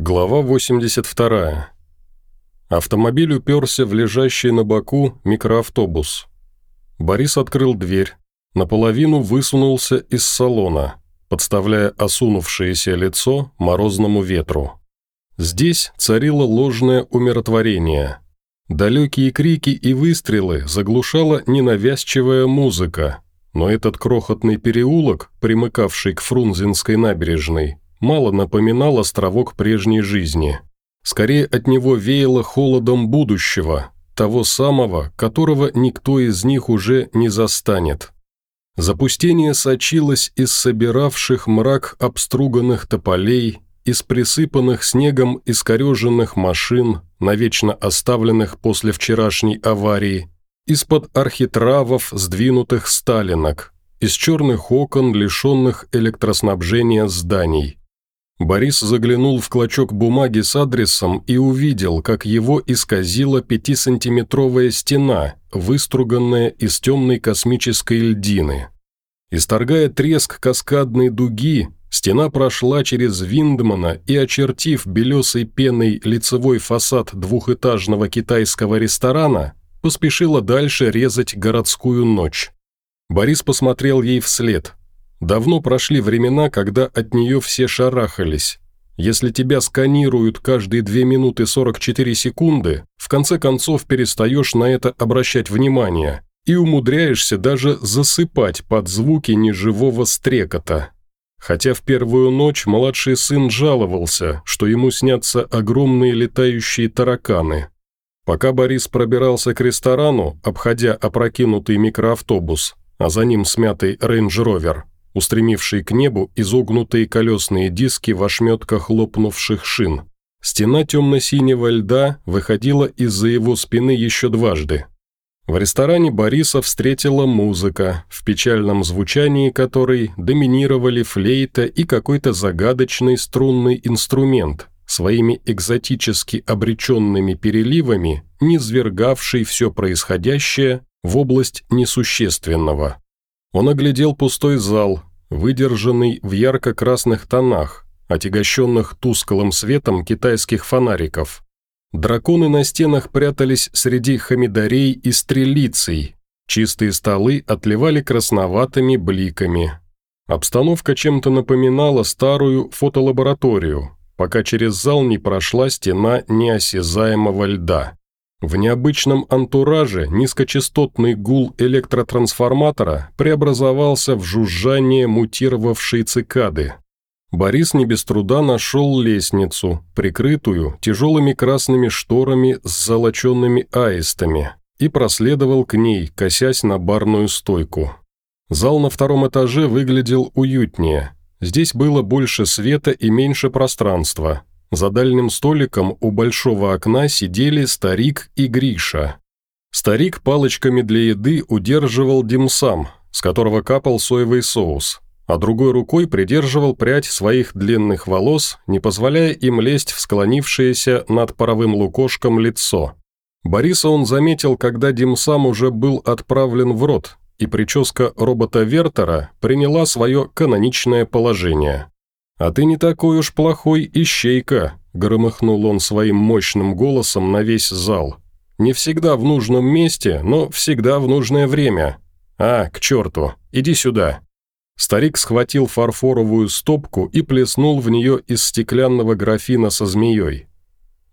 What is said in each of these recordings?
Глава 82. Автомобиль уперся в лежащий на боку микроавтобус. Борис открыл дверь, наполовину высунулся из салона, подставляя осунувшееся лицо морозному ветру. Здесь царило ложное умиротворение. Далекие крики и выстрелы заглушала ненавязчивая музыка, но этот крохотный переулок, примыкавший к Фрунзенской набережной, мало напоминал островок прежней жизни. Скорее от него веяло холодом будущего, того самого, которого никто из них уже не застанет. Запустение сочилось из собиравших мрак обструганных тополей, из присыпанных снегом искореженных машин, навечно оставленных после вчерашней аварии, из-под архитравов, сдвинутых сталинок, из черных окон, лишенных электроснабжения зданий. Борис заглянул в клочок бумаги с адресом и увидел, как его исказила пятисантиметровая стена, выструганная из темной космической льдины. Исторгая треск каскадной дуги, стена прошла через Виндмана и, очертив белесой пеной лицевой фасад двухэтажного китайского ресторана, поспешила дальше резать городскую ночь. Борис посмотрел ей вслед – Давно прошли времена, когда от нее все шарахались. Если тебя сканируют каждые 2 минуты 44 секунды, в конце концов перестаешь на это обращать внимание и умудряешься даже засыпать под звуки неживого стрекота. Хотя в первую ночь младший сын жаловался, что ему снятся огромные летающие тараканы. Пока Борис пробирался к ресторану, обходя опрокинутый микроавтобус, а за ним смятый Range Rover, устремивший к небу изогнутые колесные диски в ошметках лопнувших шин. Стена темно-синего льда выходила из-за его спины еще дважды. В ресторане Бориса встретила музыка, в печальном звучании которой доминировали флейта и какой-то загадочный струнный инструмент, своими экзотически обреченными переливами, низвергавший все происходящее в область несущественного. Он оглядел пустой зал, выдержанный в ярко-красных тонах, отягощенных тусклым светом китайских фонариков. Драконы на стенах прятались среди хамидарей и стрелицей, чистые столы отливали красноватыми бликами. Обстановка чем-то напоминала старую фотолабораторию, пока через зал не прошла стена неосязаемого льда. В необычном антураже низкочастотный гул электротрансформатора преобразовался в жужжание мутировавшей цикады. Борис не без труда нашел лестницу, прикрытую тяжелыми красными шторами с золоченными аистами, и проследовал к ней, косясь на барную стойку. Зал на втором этаже выглядел уютнее. Здесь было больше света и меньше пространства, за дальним столиком у большого окна сидели старик и Гриша. Старик палочками для еды удерживал димсам, с которого капал соевый соус, а другой рукой придерживал прядь своих длинных волос, не позволяя им лезть в склонившееся над паровым лукошком лицо. Бориса он заметил, когда димсам уже был отправлен в рот, и прическа робота Вертера приняла свое каноничное положение. «А ты не такой уж плохой ищейка», – громыхнул он своим мощным голосом на весь зал. «Не всегда в нужном месте, но всегда в нужное время. А, к черту, иди сюда». Старик схватил фарфоровую стопку и плеснул в нее из стеклянного графина со змеей.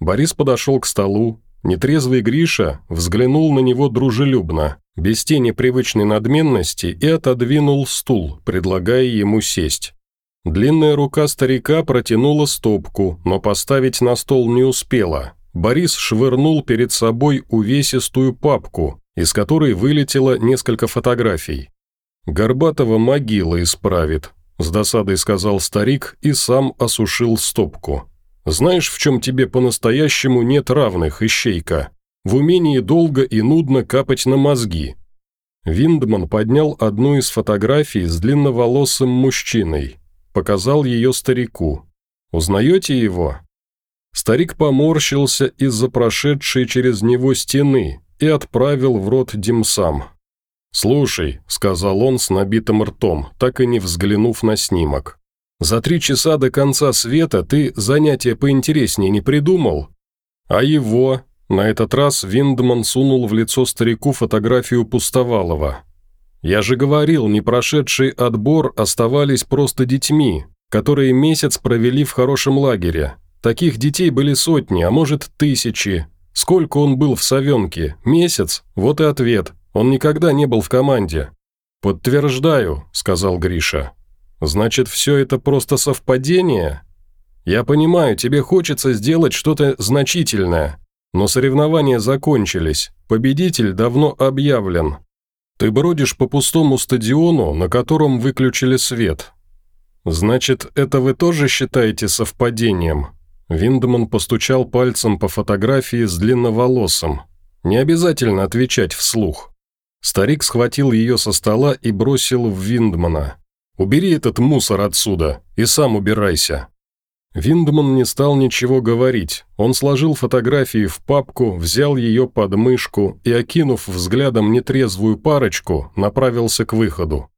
Борис подошел к столу. Нетрезвый Гриша взглянул на него дружелюбно, без тени привычной надменности, и отодвинул стул, предлагая ему сесть. Длинная рука старика протянула стопку, но поставить на стол не успела. Борис швырнул перед собой увесистую папку, из которой вылетело несколько фотографий. «Горбатого могила исправит», – с досадой сказал старик и сам осушил стопку. «Знаешь, в чем тебе по-настоящему нет равных, ищейка? В умении долго и нудно капать на мозги». Виндман поднял одну из фотографий с длинноволосым мужчиной – показал ее старику. «Узнаете его?» Старик поморщился из-за прошедшей через него стены и отправил в рот димсам. «Слушай», — сказал он с набитым ртом, так и не взглянув на снимок. За три часа до конца света ты занятия поинтереснее не придумал? А его? На этот раз Виндман сунул в лицо старику фотографию Пустовалова. Я же говорил, не прошедший отбор оставались просто детьми, которые месяц провели в хорошем лагере. Таких детей были сотни, а может тысячи. Сколько он был в Савенке? Месяц? Вот и ответ. Он никогда не был в команде. «Подтверждаю», – сказал Гриша. «Значит, все это просто совпадение?» «Я понимаю, тебе хочется сделать что-то значительное, но соревнования закончились, победитель давно объявлен. Ты бродишь по пустому стадиону, на котором выключили свет. Значит, это вы тоже считаете совпадением?» Виндеман постучал пальцем по фотографии с длинноволосым. «Не обязательно отвечать вслух». Старик схватил ее со стола и бросил в Виндмана. «Убери этот мусор отсюда и сам убирайся». Виндман не стал ничего говорить. Он сложил фотографии в папку, взял ее под мышку и, окинув взглядом нетрезвую парочку, направился к выходу.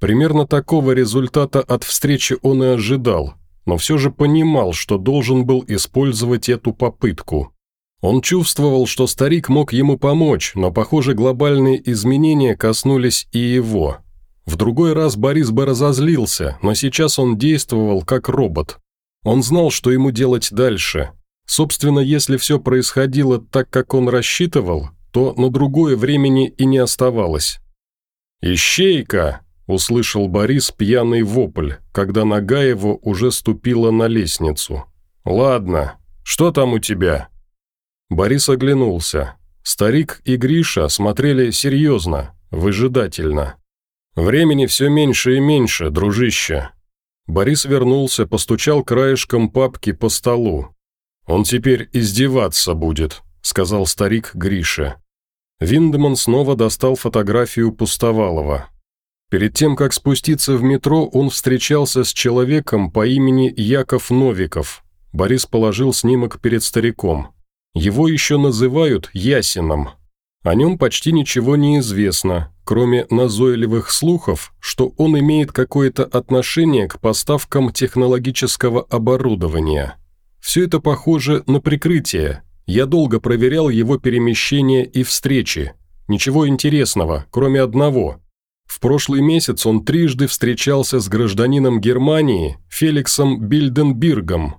Примерно такого результата от встречи он и ожидал, но все же понимал, что должен был использовать эту попытку. Он чувствовал, что старик мог ему помочь, но, похоже, глобальные изменения коснулись и его. В другой раз Борис бы разозлился, но сейчас он действовал как робот. Он знал, что ему делать дальше. Собственно, если все происходило так, как он рассчитывал, то на другое времени и не оставалось. «Ищейка!» – услышал Борис пьяный вопль, когда нога его уже ступила на лестницу. «Ладно, что там у тебя?» Борис оглянулся. Старик и Гриша смотрели серьезно, выжидательно. «Времени все меньше и меньше, дружище». Борис вернулся, постучал краешком папки по столу. «Он теперь издеваться будет», — сказал старик Грише. Виндеман снова достал фотографию Пустовалова. Перед тем, как спуститься в метро, он встречался с человеком по имени Яков Новиков. Борис положил снимок перед стариком. Его еще называют Ясином. О нем почти ничего не известно, кроме назойливых слухов, что он имеет какое-то отношение к поставкам технологического оборудования. Все это похоже на прикрытие. Я долго проверял его перемещения и встречи. Ничего интересного, кроме одного. В прошлый месяц он трижды встречался с гражданином Германии Феликсом Бильденбиргом,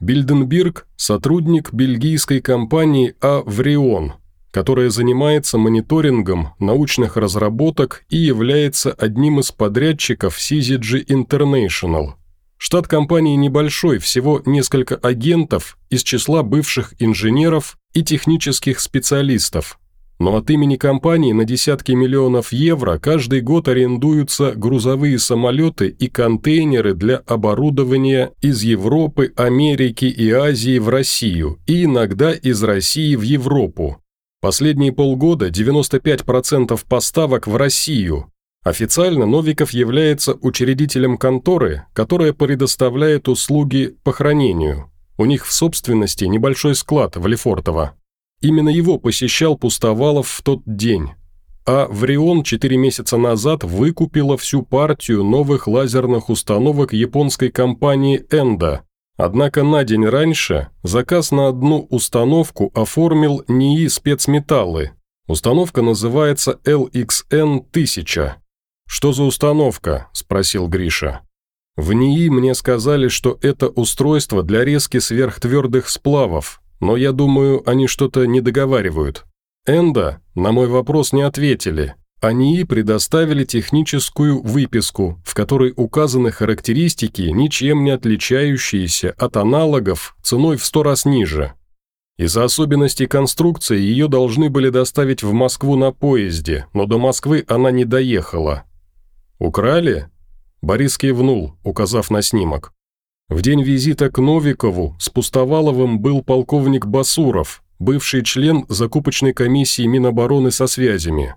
Бильденбирг – сотрудник бельгийской компании «Аврион», которая занимается мониторингом научных разработок и является одним из подрядчиков CZG International. Штат компании небольшой, всего несколько агентов из числа бывших инженеров и технических специалистов, но от имени компании на десятки миллионов евро каждый год арендуются грузовые самолеты и контейнеры для оборудования из Европы, Америки и Азии в Россию и иногда из России в Европу. Последние полгода 95% поставок в Россию. Официально Новиков является учредителем конторы, которая предоставляет услуги по хранению. У них в собственности небольшой склад в Лефортово. Именно его посещал Пустовалов в тот день. А Врион четыре месяца назад выкупила всю партию новых лазерных установок японской компании «Энда». Однако на день раньше заказ на одну установку оформил НИИ «Спецметаллы». Установка называется LXN-1000. «Что за установка?» – спросил Гриша. В НИИ мне сказали, что это устройство для резки сверхтвердых сплавов, но я думаю, они что-то не договаривают. Энда на мой вопрос не ответили. Они предоставили техническую выписку, в которой указаны характеристики, ничем не отличающиеся от аналогов ценой в сто раз ниже. Из-за особенностей конструкции ее должны были доставить в Москву на поезде, но до Москвы она не доехала. «Украли?» Борис кивнул, указав на снимок. В день визита к Новикову с Пустоваловым был полковник Басуров, бывший член закупочной комиссии Минобороны со связями.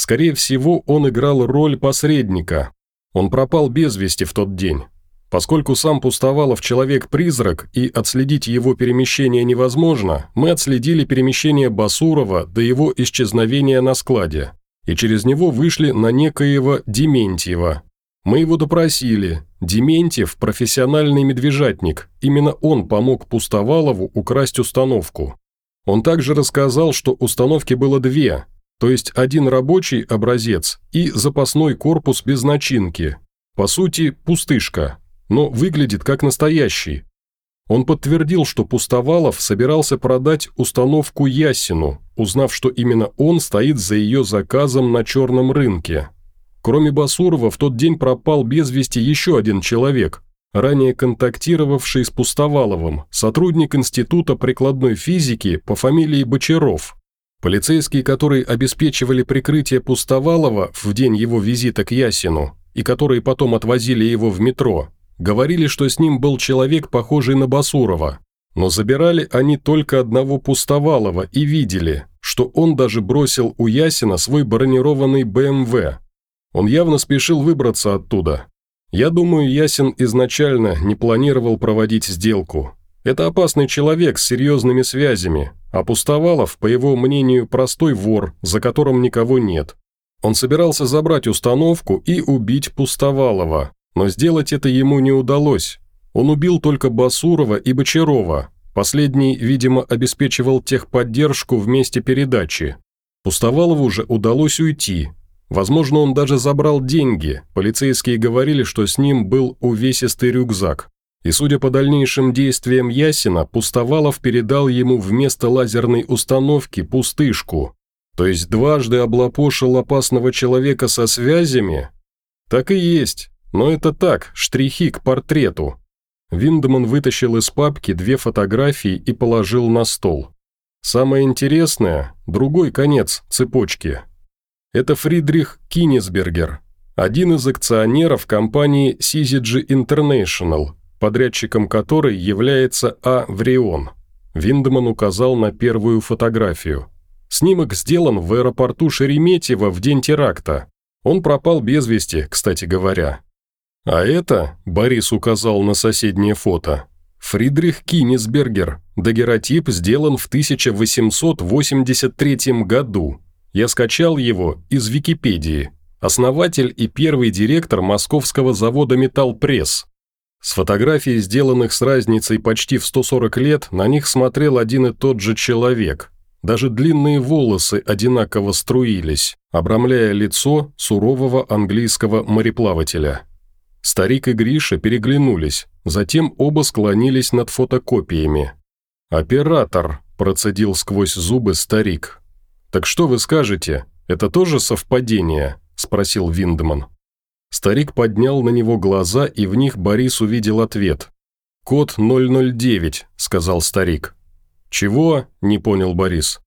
Скорее всего, он играл роль посредника. Он пропал без вести в тот день. Поскольку сам Пустовалов человек-призрак и отследить его перемещение невозможно, мы отследили перемещение Басурова до его исчезновения на складе. И через него вышли на некоего Дементьева, Мы его допросили. Дементьев – профессиональный медвежатник. Именно он помог Пустовалову украсть установку. Он также рассказал, что установки было две, то есть один рабочий образец и запасной корпус без начинки. По сути, пустышка, но выглядит как настоящий. Он подтвердил, что Пустовалов собирался продать установку Ясину, узнав, что именно он стоит за ее заказом на черном рынке. Кроме Басурова, в тот день пропал без вести еще один человек, ранее контактировавший с Пустоваловым, сотрудник Института прикладной физики по фамилии Бочаров. Полицейские, которые обеспечивали прикрытие Пустовалова в день его визита к Ясину и которые потом отвозили его в метро, говорили, что с ним был человек, похожий на Басурова. Но забирали они только одного Пустовалова и видели, что он даже бросил у Ясина свой бронированный БМВ, он явно спешил выбраться оттуда. Я думаю, Ясин изначально не планировал проводить сделку. Это опасный человек с серьезными связями, а Пустовалов, по его мнению, простой вор, за которым никого нет. Он собирался забрать установку и убить Пустовалова, но сделать это ему не удалось. Он убил только Басурова и Бочарова. Последний, видимо, обеспечивал техподдержку в месте передачи. Пустовалову же удалось уйти, Возможно, он даже забрал деньги. Полицейские говорили, что с ним был увесистый рюкзак. И судя по дальнейшим действиям Ясина, Пустовалов передал ему вместо лазерной установки пустышку. То есть дважды облапошил опасного человека со связями? Так и есть, но это так, штрихи к портрету. Виндеман вытащил из папки две фотографии и положил на стол. Самое интересное – другой конец цепочки – это Фридрих Кинесбергер, один из акционеров компании CZG International, подрядчиком которой является А. Врион. Виндеман указал на первую фотографию. Снимок сделан в аэропорту Шереметьево в день теракта. Он пропал без вести, кстати говоря. А это, Борис указал на соседнее фото, Фридрих Кинесбергер, дагеротип сделан в 1883 году, я скачал его из Википедии. Основатель и первый директор московского завода «Металлпресс». С фотографий, сделанных с разницей почти в 140 лет, на них смотрел один и тот же человек. Даже длинные волосы одинаково струились, обрамляя лицо сурового английского мореплавателя. Старик и Гриша переглянулись, затем оба склонились над фотокопиями. «Оператор», – процедил сквозь зубы старик. «Так что вы скажете? Это тоже совпадение?» – спросил Виндман. Старик поднял на него глаза, и в них Борис увидел ответ. «Код 009», – сказал старик. «Чего?» – не понял Борис.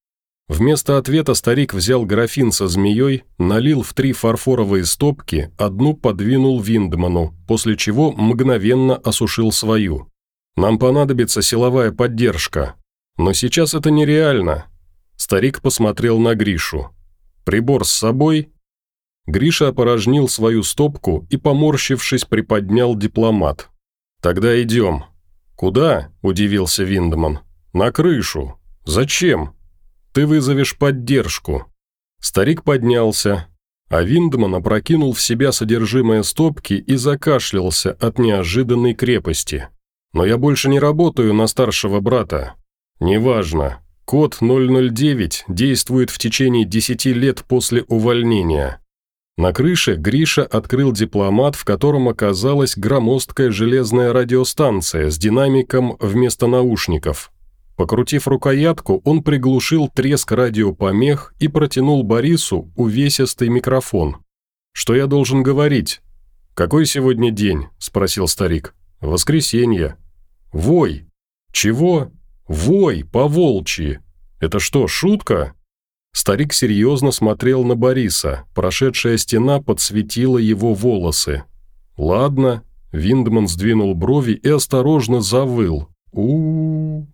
Вместо ответа старик взял графин со змеей, налил в три фарфоровые стопки, одну подвинул Виндману, после чего мгновенно осушил свою. «Нам понадобится силовая поддержка. Но сейчас это нереально. Старик посмотрел на Гришу. «Прибор с собой?» Гриша опорожнил свою стопку и, поморщившись, приподнял дипломат. «Тогда идем». «Куда?» – удивился Виндман. «На крышу. Зачем?» «Ты вызовешь поддержку». Старик поднялся, а Виндман опрокинул в себя содержимое стопки и закашлялся от неожиданной крепости. «Но я больше не работаю на старшего брата». «Неважно. Код 009 действует в течение 10 лет после увольнения. На крыше Гриша открыл дипломат, в котором оказалась громоздкая железная радиостанция с динамиком вместо наушников. Покрутив рукоятку, он приглушил треск радиопомех и протянул Борису увесистый микрофон. «Что я должен говорить?» «Какой сегодня день?» – спросил старик. «Воскресенье». «Вой!» «Чего?» «Вой, по-волчьи! Это что, шутка?» Старик серьезно смотрел на Бориса, прошедшая стена подсветила его волосы. «Ладно», – Виндман сдвинул брови и осторожно завыл. у, -у.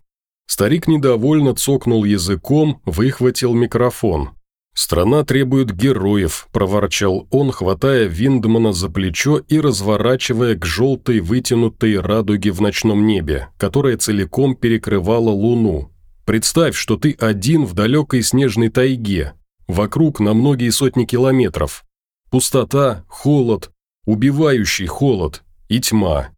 Старик недовольно цокнул языком, выхватил микрофон. «Страна требует героев», – проворчал он, хватая Виндмана за плечо и разворачивая к желтой вытянутой радуге в ночном небе, которая целиком перекрывала луну. «Представь, что ты один в далекой снежной тайге, вокруг на многие сотни километров. Пустота, холод, убивающий холод и тьма.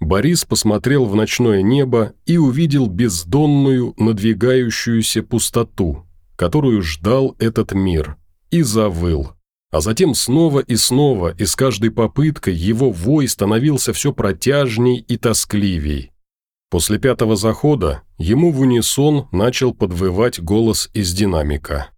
Борис посмотрел в ночное небо и увидел бездонную, надвигающуюся пустоту, которую ждал этот мир, и завыл. А затем снова и снова, и с каждой попыткой его вой становился все протяжней и тоскливей. После пятого захода ему в унисон начал подвывать голос из динамика.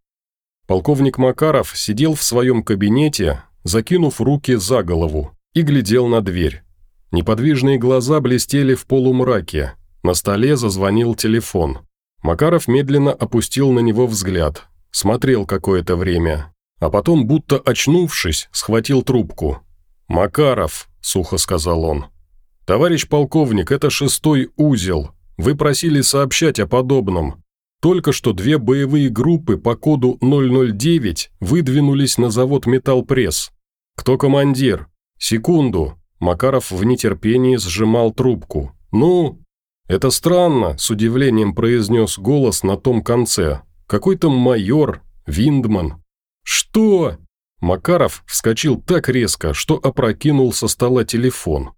Полковник Макаров сидел в своем кабинете, закинув руки за голову, и глядел на дверь. Неподвижные глаза блестели в полумраке. На столе зазвонил телефон. Макаров медленно опустил на него взгляд, смотрел какое-то время, а потом, будто очнувшись, схватил трубку. «Макаров», – сухо сказал он. «Товарищ полковник, это шестой узел. Вы просили сообщать о подобном. Только что две боевые группы по коду 009 выдвинулись на завод «Металлпресс». Кто командир? Секунду. Макаров в нетерпении сжимал трубку. «Ну?» «Это странно», – с удивлением произнес голос на том конце. «Какой-то майор, Виндман». «Что?» Макаров вскочил так резко, что опрокинул со стола телефон.